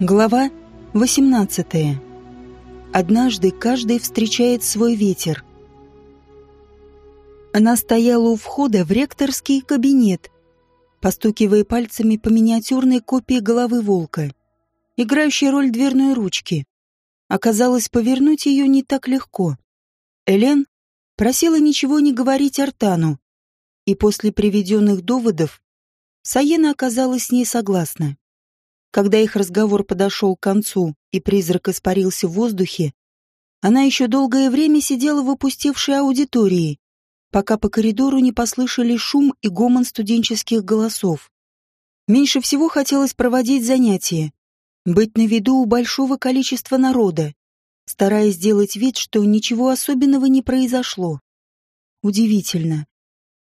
Глава 18. Однажды каждый встречает свой ветер. Она стояла у входа в ректорский кабинет, постукивая пальцами по миниатюрной копии головы волка, играющей роль дверной ручки. Оказалось, повернуть ее не так легко. Элен просила ничего не говорить Артану, и после приведенных доводов Саена оказалась с ней согласна. Когда их разговор подошел к концу и призрак испарился в воздухе, она еще долгое время сидела в опустевшей аудитории, пока по коридору не послышали шум и гомон студенческих голосов. Меньше всего хотелось проводить занятия, быть на виду у большого количества народа, стараясь сделать вид, что ничего особенного не произошло. Удивительно.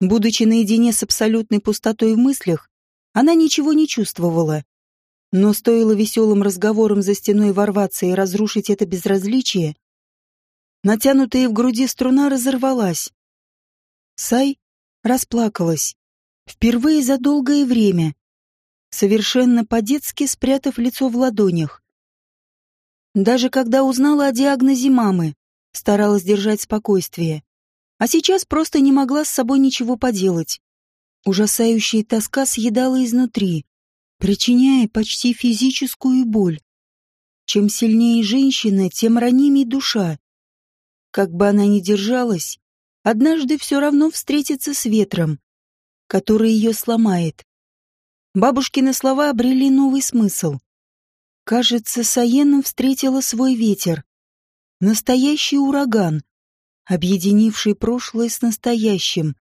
Будучи наедине с абсолютной пустотой в мыслях, она ничего не чувствовала, но стоило веселым разговорам за стеной ворваться и разрушить это безразличие, натянутая в груди струна разорвалась. Сай расплакалась. Впервые за долгое время, совершенно по-детски спрятав лицо в ладонях. Даже когда узнала о диагнозе мамы, старалась держать спокойствие. А сейчас просто не могла с собой ничего поделать. Ужасающая тоска съедала изнутри, причиняя почти физическую боль. Чем сильнее женщина, тем ранимее душа. Как бы она ни держалась, однажды все равно встретится с ветром, который ее сломает. Бабушкины слова обрели новый смысл. Кажется, Саена встретила свой ветер. Настоящий ураган, объединивший прошлое с настоящим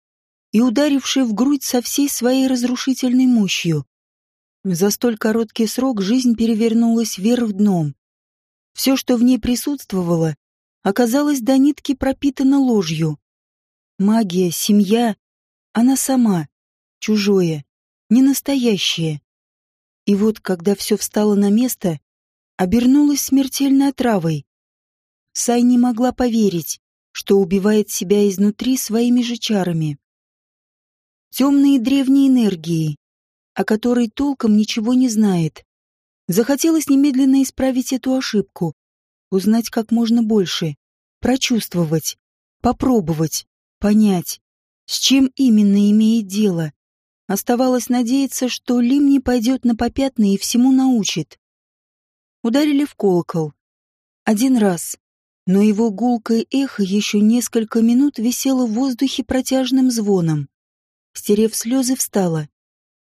и ударивший в грудь со всей своей разрушительной мощью. За столь короткий срок жизнь перевернулась вверх дном. Все, что в ней присутствовало, оказалось до нитки пропитано ложью. Магия, семья, она сама, чужое, не настоящее. И вот, когда все встало на место, обернулась смертельной отравой. Сай не могла поверить, что убивает себя изнутри своими же чарами. Темные древние энергии, о которой толком ничего не знает. Захотелось немедленно исправить эту ошибку, узнать как можно больше, прочувствовать, попробовать, понять, с чем именно имеет дело. Оставалось надеяться, что Лим не пойдет на попятные и всему научит. Ударили в колокол. Один раз. Но его гулкое эхо еще несколько минут висело в воздухе протяжным звоном. Стерев слезы, встала.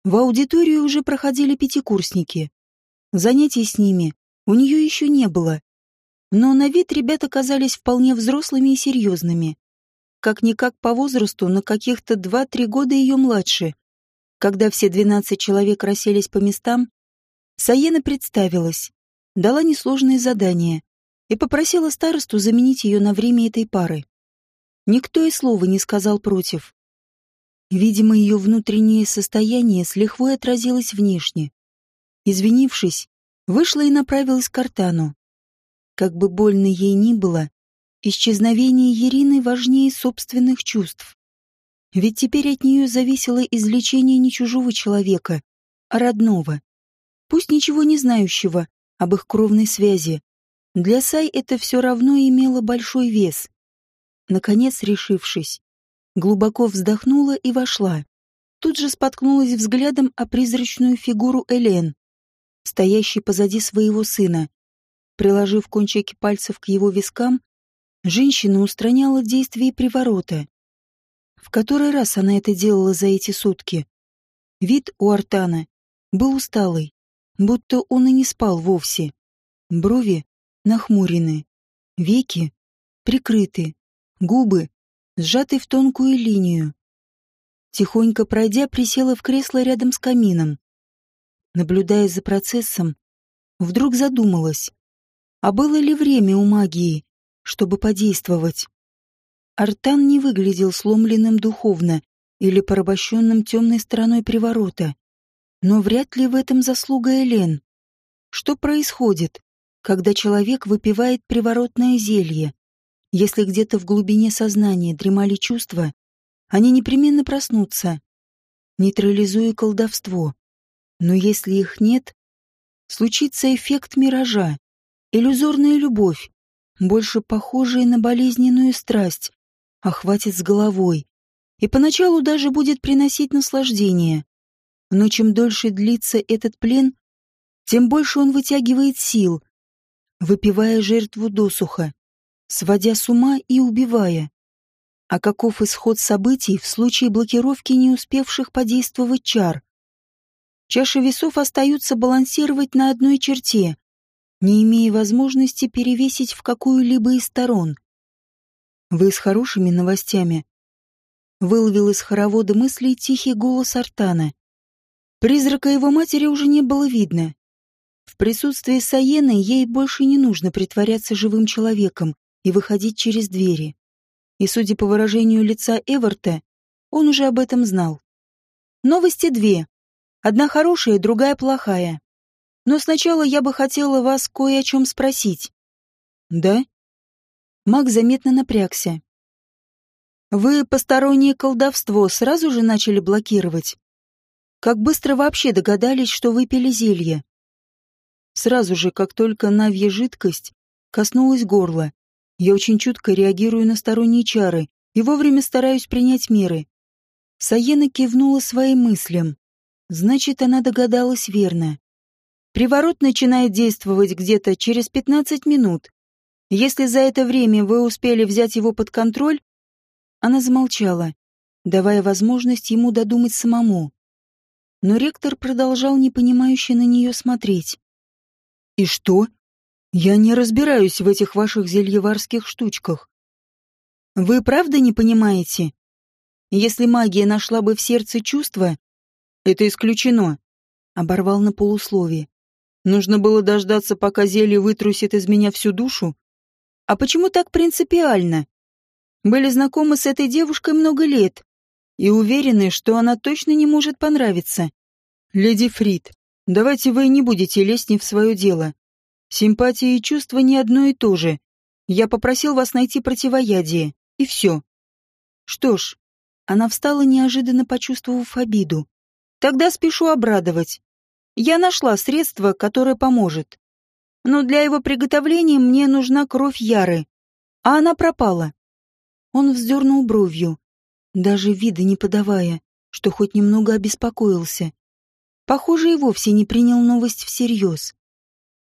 В аудиторию уже проходили пятикурсники. Занятий с ними у нее еще не было. Но на вид ребята казались вполне взрослыми и серьезными. Как-никак по возрасту на каких-то два-три года ее младше. Когда все двенадцать человек расселись по местам, Саена представилась, дала несложное задание и попросила старосту заменить ее на время этой пары. Никто и слова не сказал против. Видимо, ее внутреннее состояние с лихвой отразилось внешне. Извинившись, вышла и направилась к Артану. Как бы больно ей ни было, исчезновение Ирины важнее собственных чувств. Ведь теперь от нее зависело излечение не чужого человека, а родного. Пусть ничего не знающего об их кровной связи. Для Сай это все равно имело большой вес. Наконец, решившись, глубоко вздохнула и вошла. Тут же споткнулась взглядом о призрачную фигуру Элен, стоящей позади своего сына. Приложив кончики пальцев к его вискам, женщина устраняла действие приворота. В который раз она это делала за эти сутки? Вид у Артана был усталый, будто он и не спал вовсе. Брови нахмурены, веки прикрыты, губы сжатый в тонкую линию. Тихонько пройдя, присела в кресло рядом с камином. Наблюдая за процессом, вдруг задумалась, а было ли время у магии, чтобы подействовать? Артан не выглядел сломленным духовно или порабощенным темной стороной приворота. Но вряд ли в этом заслуга Элен. Что происходит, когда человек выпивает приворотное зелье? Если где-то в глубине сознания дремали чувства, они непременно проснутся, нейтрализуя колдовство. Но если их нет, случится эффект миража, иллюзорная любовь, больше похожая на болезненную страсть, охватит с головой и поначалу даже будет приносить наслаждение. Но чем дольше длится этот плен, тем больше он вытягивает сил, выпивая жертву досуха, сводя с ума и убивая. А каков исход событий в случае блокировки не успевших подействовать чар? Чаши весов остаются балансировать на одной черте, не имея возможности перевесить в какую-либо из сторон. «Вы с хорошими новостями?» Выловил из хоровода мыслей тихий голос Артана. Призрака его матери уже не было видно. В присутствии Саены ей больше не нужно притворяться живым человеком и выходить через двери. И, судя по выражению лица Эверта, он уже об этом знал. Новости две. Одна хорошая, другая плохая. Но сначала я бы хотела вас кое о чем спросить. Да? Маг заметно напрягся. Вы постороннее колдовство сразу же начали блокировать? Как быстро вообще догадались, что выпили зелье? Сразу же, как только навья жидкость коснулась горла, я очень чутко реагирую на сторонние чары и вовремя стараюсь принять меры. Саена кивнула своим мыслям. Значит, она догадалась верно. Приворот начинает действовать где-то через 15 минут. Если за это время вы успели взять его под контроль... Она замолчала, давая возможность ему додумать самому. Но ректор продолжал непонимающе на нее смотреть. «И что? Я не разбираюсь в этих ваших зельеварских штучках. Вы правда не понимаете? Если магия нашла бы в сердце чувства, это исключено. Оборвал на полусловие. Нужно было дождаться, пока зелье вытрусит из меня всю душу? А почему так принципиально? Были знакомы с этой девушкой много лет и уверены, что она точно не может понравиться. Леди Фрид, давайте вы не будете лезть не в свое дело. Симпатия и чувства не одно и то же. Я попросил вас найти противоядие, и все. Что ж, она встала, неожиданно почувствовав обиду. Тогда спешу обрадовать. Я нашла средство, которое поможет. Но для его приготовления мне нужна кровь Яры. А она пропала. Он вздернул бровью, даже вида не подавая, что хоть немного обеспокоился. Похоже, и вовсе не принял новость всерьез.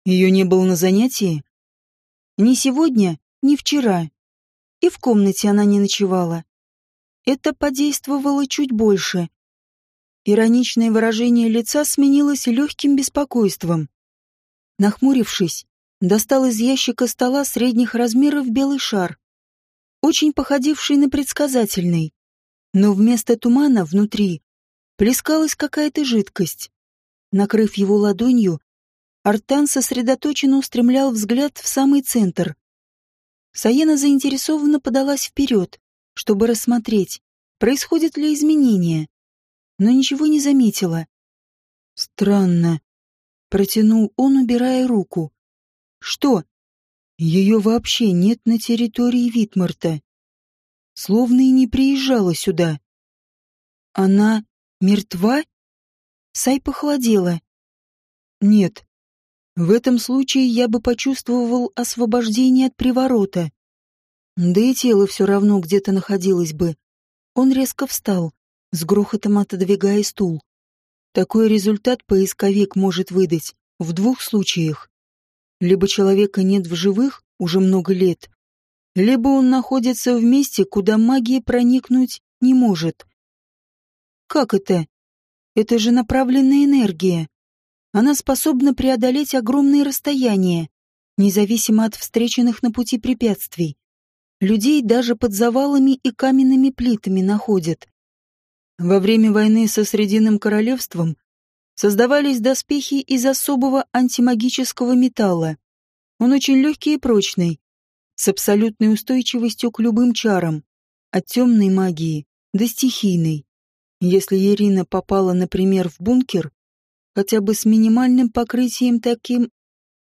Ее не было на занятии? Ни сегодня, ни вчера. И в комнате она не ночевала. Это подействовало чуть больше, Ироничное выражение лица сменилось легким беспокойством. Нахмурившись, достал из ящика стола средних размеров белый шар, очень походивший на предсказательный, но вместо тумана внутри плескалась какая-то жидкость. Накрыв его ладонью, Артан сосредоточенно устремлял взгляд в самый центр. Саена заинтересованно подалась вперед, чтобы рассмотреть, происходят ли изменения но ничего не заметила. Странно. Протянул он, убирая руку. Что? Ее вообще нет на территории Витмарта. Словно и не приезжала сюда. Она мертва? Сай похолодела. Нет. В этом случае я бы почувствовал освобождение от приворота. Да и тело все равно где-то находилось бы. Он резко встал с грохотом отодвигая стул. Такой результат поисковик может выдать в двух случаях. Либо человека нет в живых уже много лет, либо он находится в месте, куда магия проникнуть не может. Как это? Это же направленная энергия. Она способна преодолеть огромные расстояния, независимо от встреченных на пути препятствий. Людей даже под завалами и каменными плитами находят. Во время войны со Срединным королевством создавались доспехи из особого антимагического металла. Он очень легкий и прочный, с абсолютной устойчивостью к любым чарам, от темной магии до стихийной. Если Ирина попала, например, в бункер, хотя бы с минимальным покрытием таким...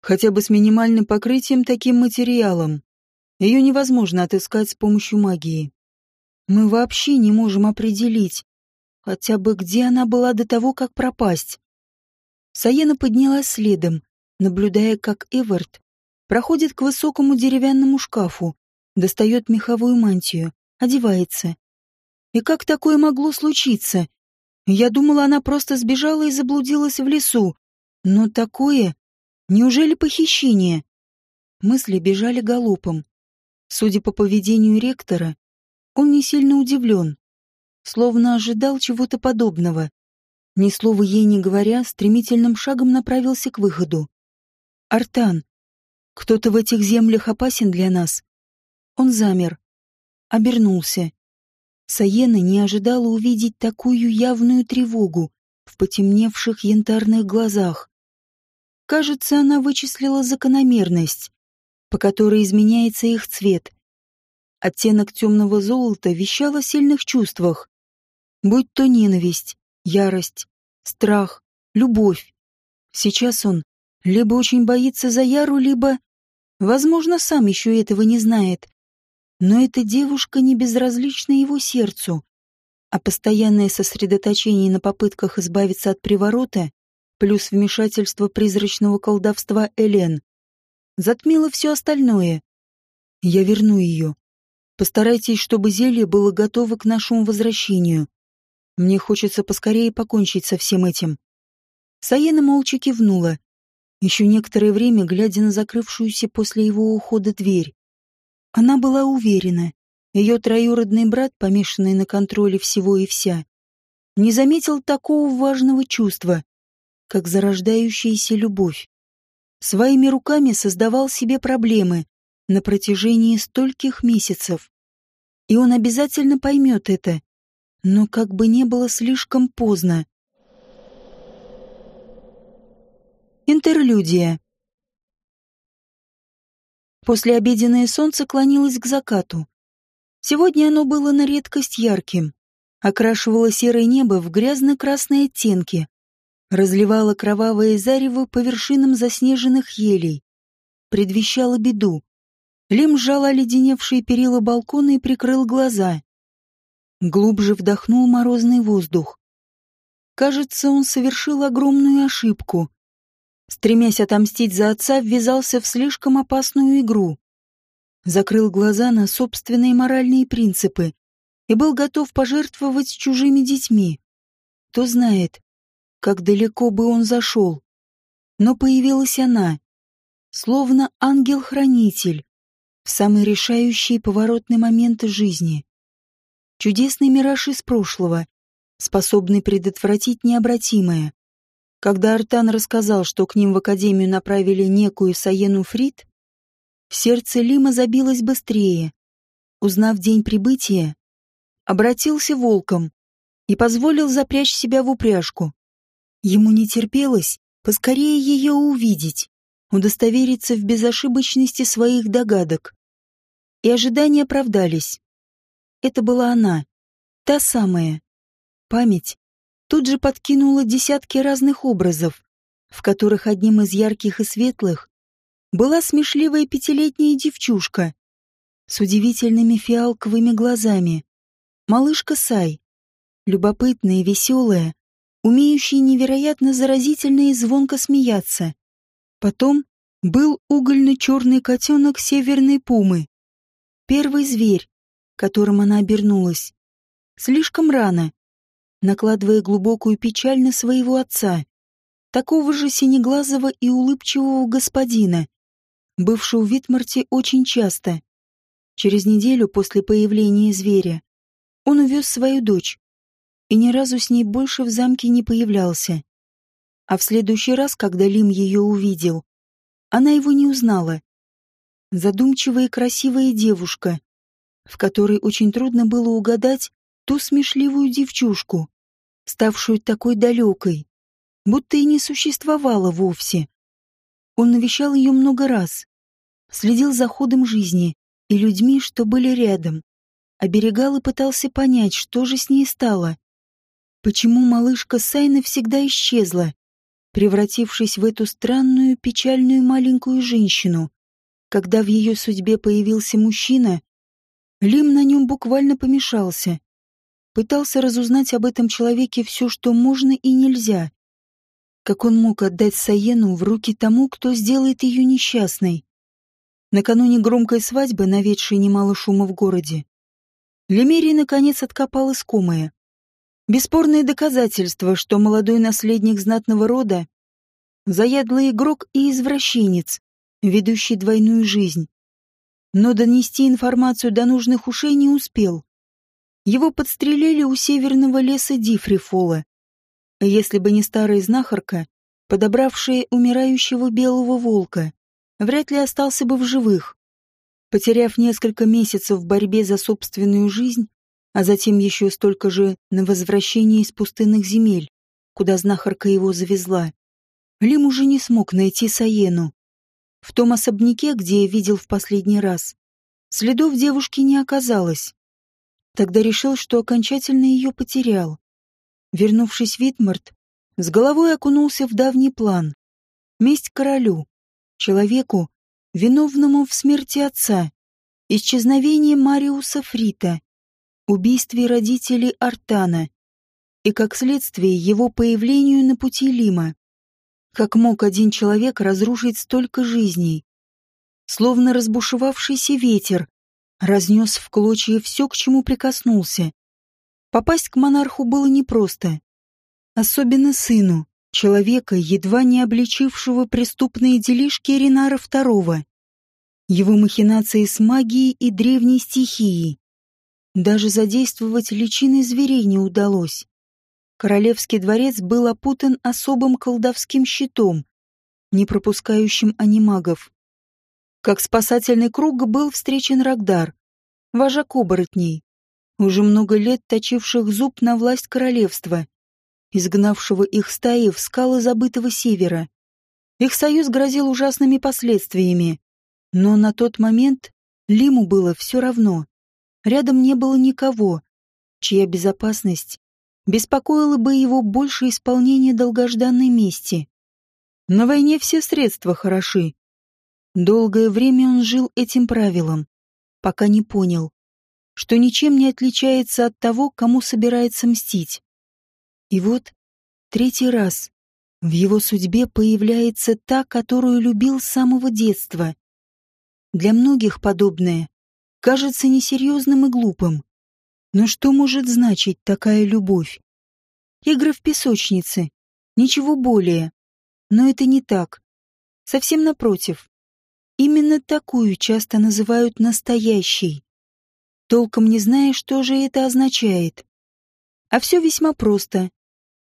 хотя бы с минимальным покрытием таким материалом, ее невозможно отыскать с помощью магии. Мы вообще не можем определить, Хотя бы где она была до того, как пропасть? Саена поднялась следом, наблюдая, как Эвард проходит к высокому деревянному шкафу, достает меховую мантию, одевается. И как такое могло случиться? Я думала, она просто сбежала и заблудилась в лесу. Но такое... Неужели похищение? Мысли бежали галопом. Судя по поведению ректора, он не сильно удивлен, словно ожидал чего-то подобного. Ни слова ей не говоря, стремительным шагом направился к выходу. «Артан, кто-то в этих землях опасен для нас». Он замер, обернулся. Саена не ожидала увидеть такую явную тревогу в потемневших янтарных глазах. Кажется, она вычислила закономерность, по которой изменяется их цвет. Оттенок темного золота вещал о сильных чувствах, будь то ненависть, ярость, страх, любовь. Сейчас он либо очень боится за Яру, либо, возможно, сам еще этого не знает. Но эта девушка не безразлична его сердцу, а постоянное сосредоточение на попытках избавиться от приворота плюс вмешательство призрачного колдовства Элен затмило все остальное. Я верну ее. Постарайтесь, чтобы зелье было готово к нашему возвращению. Мне хочется поскорее покончить со всем этим. Саена молча кивнула, еще некоторое время глядя на закрывшуюся после его ухода дверь. Она была уверена, ее троюродный брат, помешанный на контроле всего и вся, не заметил такого важного чувства, как зарождающаяся любовь. Своими руками создавал себе проблемы на протяжении стольких месяцев. И он обязательно поймет это, но как бы не было слишком поздно. Интерлюдия. После обеденное солнце клонилось к закату. Сегодня оно было на редкость ярким, окрашивало серое небо в грязно-красные оттенки, разливало кровавое зарево по вершинам заснеженных елей, предвещало беду. Лим сжал оледеневшие перила балкона и прикрыл глаза. Глубже вдохнул морозный воздух. Кажется, он совершил огромную ошибку. Стремясь отомстить за отца, ввязался в слишком опасную игру. Закрыл глаза на собственные моральные принципы и был готов пожертвовать чужими детьми. Кто знает, как далеко бы он зашел. Но появилась она, словно ангел-хранитель, в самый решающий поворотный момент жизни. Чудесный мираж из прошлого, способный предотвратить необратимое. Когда Артан рассказал, что к ним в академию направили некую Саену Фрид, сердце Лима забилось быстрее. Узнав день прибытия, обратился волком и позволил запрячь себя в упряжку. Ему не терпелось поскорее ее увидеть, удостовериться в безошибочности своих догадок. И ожидания оправдались. Это была она, та самая. Память тут же подкинула десятки разных образов, в которых одним из ярких и светлых была смешливая пятилетняя девчушка с удивительными фиалковыми глазами. Малышка Сай, любопытная веселая, умеющая невероятно заразительно и звонко смеяться. Потом был угольно-черный котенок северной пумы. Первый зверь, которым она обернулась. Слишком рано, накладывая глубокую печаль на своего отца, такого же синеглазого и улыбчивого господина, бывшего в Витмарте очень часто. Через неделю после появления зверя он увез свою дочь и ни разу с ней больше в замке не появлялся. А в следующий раз, когда Лим ее увидел, она его не узнала. Задумчивая и красивая девушка, в которой очень трудно было угадать ту смешливую девчушку, ставшую такой далекой, будто и не существовала вовсе. Он навещал ее много раз, следил за ходом жизни и людьми, что были рядом, оберегал и пытался понять, что же с ней стало. Почему малышка Сайна всегда исчезла, превратившись в эту странную, печальную маленькую женщину? Когда в ее судьбе появился мужчина, Лим на нем буквально помешался. Пытался разузнать об этом человеке все, что можно и нельзя. Как он мог отдать Саену в руки тому, кто сделает ее несчастной? Накануне громкой свадьбы, наведшей немало шума в городе, Лемерий наконец откопал искомое. Бесспорные доказательства, что молодой наследник знатного рода — заядлый игрок и извращенец, ведущий двойную жизнь. Но донести информацию до нужных ушей не успел. Его подстрелили у северного леса Дифрифола. Если бы не старая знахарка, подобравшая умирающего белого волка, вряд ли остался бы в живых. Потеряв несколько месяцев в борьбе за собственную жизнь, а затем еще столько же на возвращение из пустынных земель, куда знахарка его завезла, Лим уже не смог найти Саену. В том особняке, где я видел в последний раз, следов девушки не оказалось. Тогда решил, что окончательно ее потерял. Вернувшись в Витмарт, с головой окунулся в давний план. Месть королю, человеку, виновному в смерти отца, исчезновении Мариуса Фрита, убийстве родителей Артана и, как следствие, его появлению на пути Лима. Как мог один человек разрушить столько жизней? Словно разбушевавшийся ветер, разнес в клочья все, к чему прикоснулся. Попасть к монарху было непросто. Особенно сыну, человека, едва не обличившего преступные делишки Ренара II, его махинации с магией и древней стихией. Даже задействовать личины зверей не удалось. Королевский дворец был опутан особым колдовским щитом, не пропускающим анимагов. Как спасательный круг был встречен Рагдар, вожак оборотней, уже много лет точивших зуб на власть королевства изгнавшего их стаи в скалы забытого севера. Их союз грозил ужасными последствиями. Но на тот момент Лиму было все равно. Рядом не было никого, чья безопасность беспокоила бы его больше исполнения долгожданной мести. На войне все средства хороши. Долгое время он жил этим правилом, пока не понял, что ничем не отличается от того, кому собирается мстить. И вот, третий раз, в его судьбе появляется та, которую любил с самого детства. Для многих подобное кажется несерьезным и глупым. Но что может значить такая любовь? Игры в песочнице. Ничего более. Но это не так. Совсем напротив. Именно такую часто называют настоящей. Толком не зная, что же это означает. А все весьма просто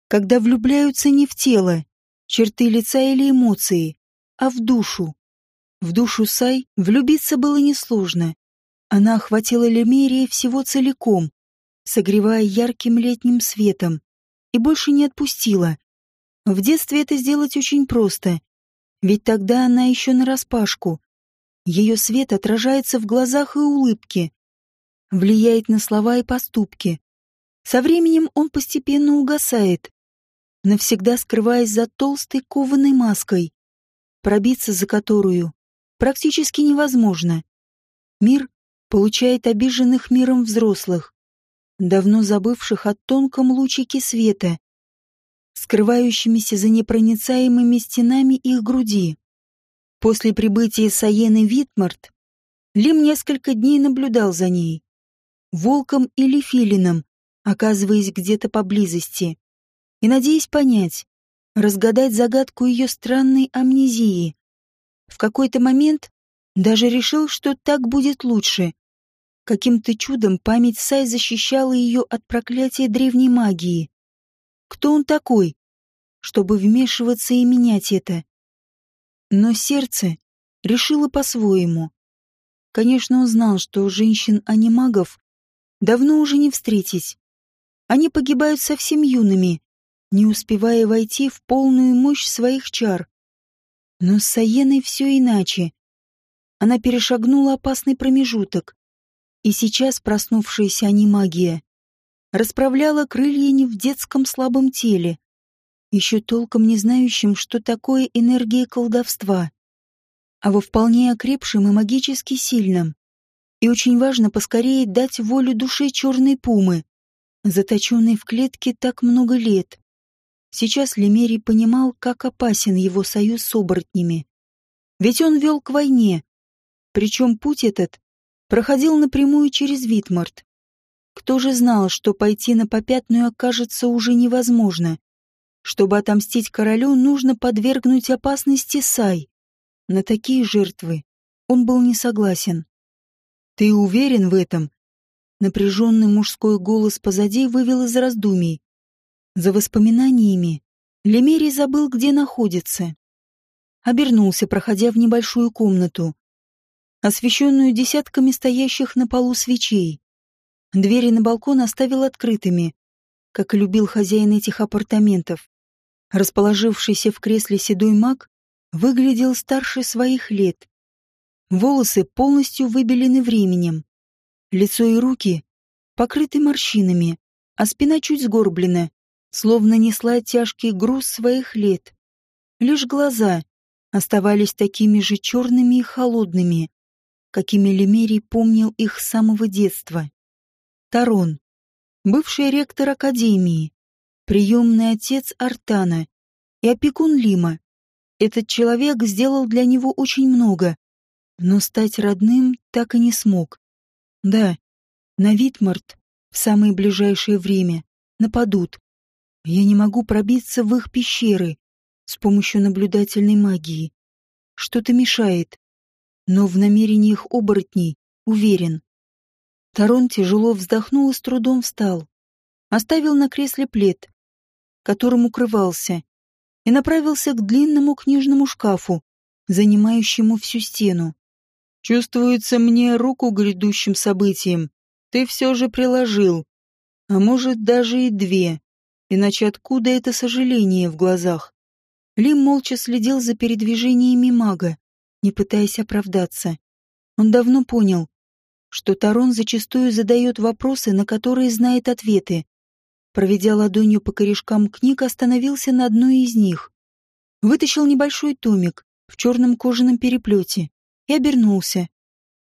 когда влюбляются не в тело, черты лица или эмоции, а в душу. В душу Сай влюбиться было несложно. Она охватила Лемерия всего целиком, согревая ярким летним светом, и больше не отпустила. В детстве это сделать очень просто, ведь тогда она еще нараспашку. Ее свет отражается в глазах и улыбке, влияет на слова и поступки. Со временем он постепенно угасает, навсегда скрываясь за толстой кованой маской, пробиться за которую практически невозможно. Мир получает обиженных миром взрослых, давно забывших о тонком лучике света, скрывающимися за непроницаемыми стенами их груди. После прибытия Саены Витмарт Лим несколько дней наблюдал за ней, волком или филином, оказываясь где-то поблизости и надеясь понять, разгадать загадку ее странной амнезии. В какой-то момент даже решил, что так будет лучше. Каким-то чудом память Сай защищала ее от проклятия древней магии. Кто он такой, чтобы вмешиваться и менять это? Но сердце решило по-своему. Конечно, он знал, что женщин-анимагов давно уже не встретить. Они погибают совсем юными, не успевая войти в полную мощь своих чар. Но с Саеной все иначе. Она перешагнула опасный промежуток, и сейчас проснувшаяся анимагия расправляла крылья не в детском слабом теле, еще толком не знающим, что такое энергия колдовства, а во вполне окрепшем и магически сильном. И очень важно поскорее дать волю душе черной пумы, заточенной в клетке так много лет. Сейчас Лемерий понимал, как опасен его союз с оборотнями. Ведь он вел к войне, причем путь этот проходил напрямую через Витмарт. Кто же знал, что пойти на попятную окажется уже невозможно? Чтобы отомстить королю, нужно подвергнуть опасности Сай. На такие жертвы он был не согласен. «Ты уверен в этом?» Напряженный мужской голос позади вывел из раздумий. За воспоминаниями Лемерий забыл, где находится. Обернулся, проходя в небольшую комнату, освещенную десятками стоящих на полу свечей. Двери на балкон оставил открытыми, как и любил хозяин этих апартаментов. Расположившийся в кресле седой маг выглядел старше своих лет. Волосы полностью выбелены временем. Лицо и руки покрыты морщинами, а спина чуть сгорблена, словно несла тяжкий груз своих лет. Лишь глаза оставались такими же черными и холодными, какими Лемерий помнил их с самого детства. Тарон, бывший ректор Академии, приемный отец Артана и опекун Лима. Этот человек сделал для него очень много, но стать родным так и не смог. Да, на Витмарт в самое ближайшее время нападут. Я не могу пробиться в их пещеры с помощью наблюдательной магии. Что-то мешает но в намерениях оборотней уверен. Тарон тяжело вздохнул и с трудом встал. Оставил на кресле плед, которым укрывался, и направился к длинному книжному шкафу, занимающему всю стену. «Чувствуется мне руку грядущим событиям. Ты все же приложил. А может, даже и две. Иначе откуда это сожаление в глазах?» Лим молча следил за передвижениями мага, не пытаясь оправдаться. Он давно понял, что Тарон зачастую задает вопросы, на которые знает ответы. Проведя ладонью по корешкам книг, остановился на одной из них. Вытащил небольшой томик в черном кожаном переплете и обернулся.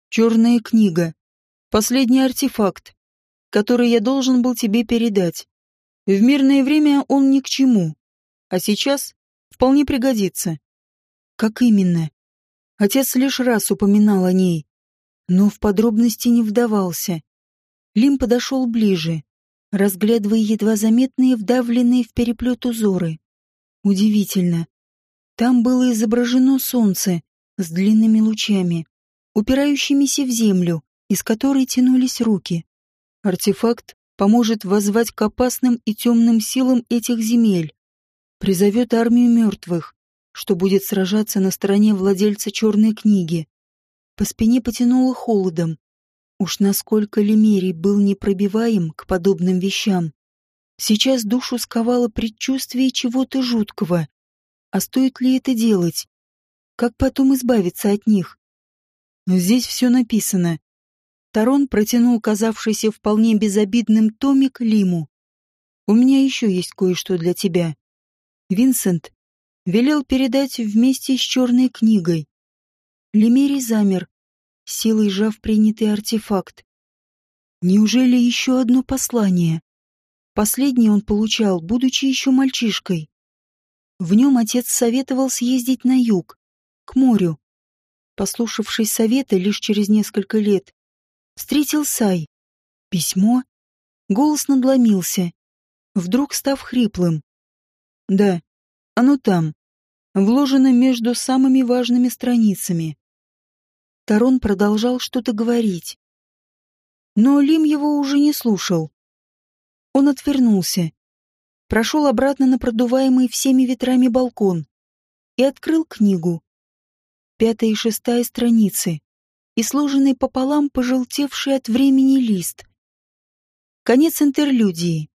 «Черная книга. Последний артефакт, который я должен был тебе передать. В мирное время он ни к чему, а сейчас вполне пригодится». «Как именно?» Отец лишь раз упоминал о ней, но в подробности не вдавался. Лим подошел ближе, разглядывая едва заметные вдавленные в переплет узоры. Удивительно. Там было изображено солнце с длинными лучами, упирающимися в землю, из которой тянулись руки. Артефакт поможет воззвать к опасным и темным силам этих земель, призовет армию мертвых, что будет сражаться на стороне владельца черной книги. По спине потянуло холодом. Уж насколько Лемерий был непробиваем к подобным вещам. Сейчас душу сковало предчувствие чего-то жуткого. А стоит ли это делать? Как потом избавиться от них? Здесь все написано. Тарон протянул казавшийся вполне безобидным томик Лиму. «У меня еще есть кое-что для тебя. Винсент велел передать вместе с черной книгой. Лемерий замер, силой сжав принятый артефакт. Неужели еще одно послание? Последнее он получал, будучи еще мальчишкой. В нем отец советовал съездить на юг, к морю. Послушавшись совета лишь через несколько лет, встретил Сай. Письмо? Голос надломился, вдруг став хриплым. Да, оно там, вложено между самыми важными страницами. Тарон продолжал что-то говорить. Но Лим его уже не слушал. Он отвернулся, прошел обратно на продуваемый всеми ветрами балкон и открыл книгу. Пятая и шестая страницы и сложенный пополам пожелтевший от времени лист. Конец интерлюдии.